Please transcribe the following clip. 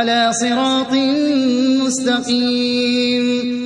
على صراط مستقيم.